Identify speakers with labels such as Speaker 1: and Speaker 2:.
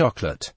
Speaker 1: chocolate.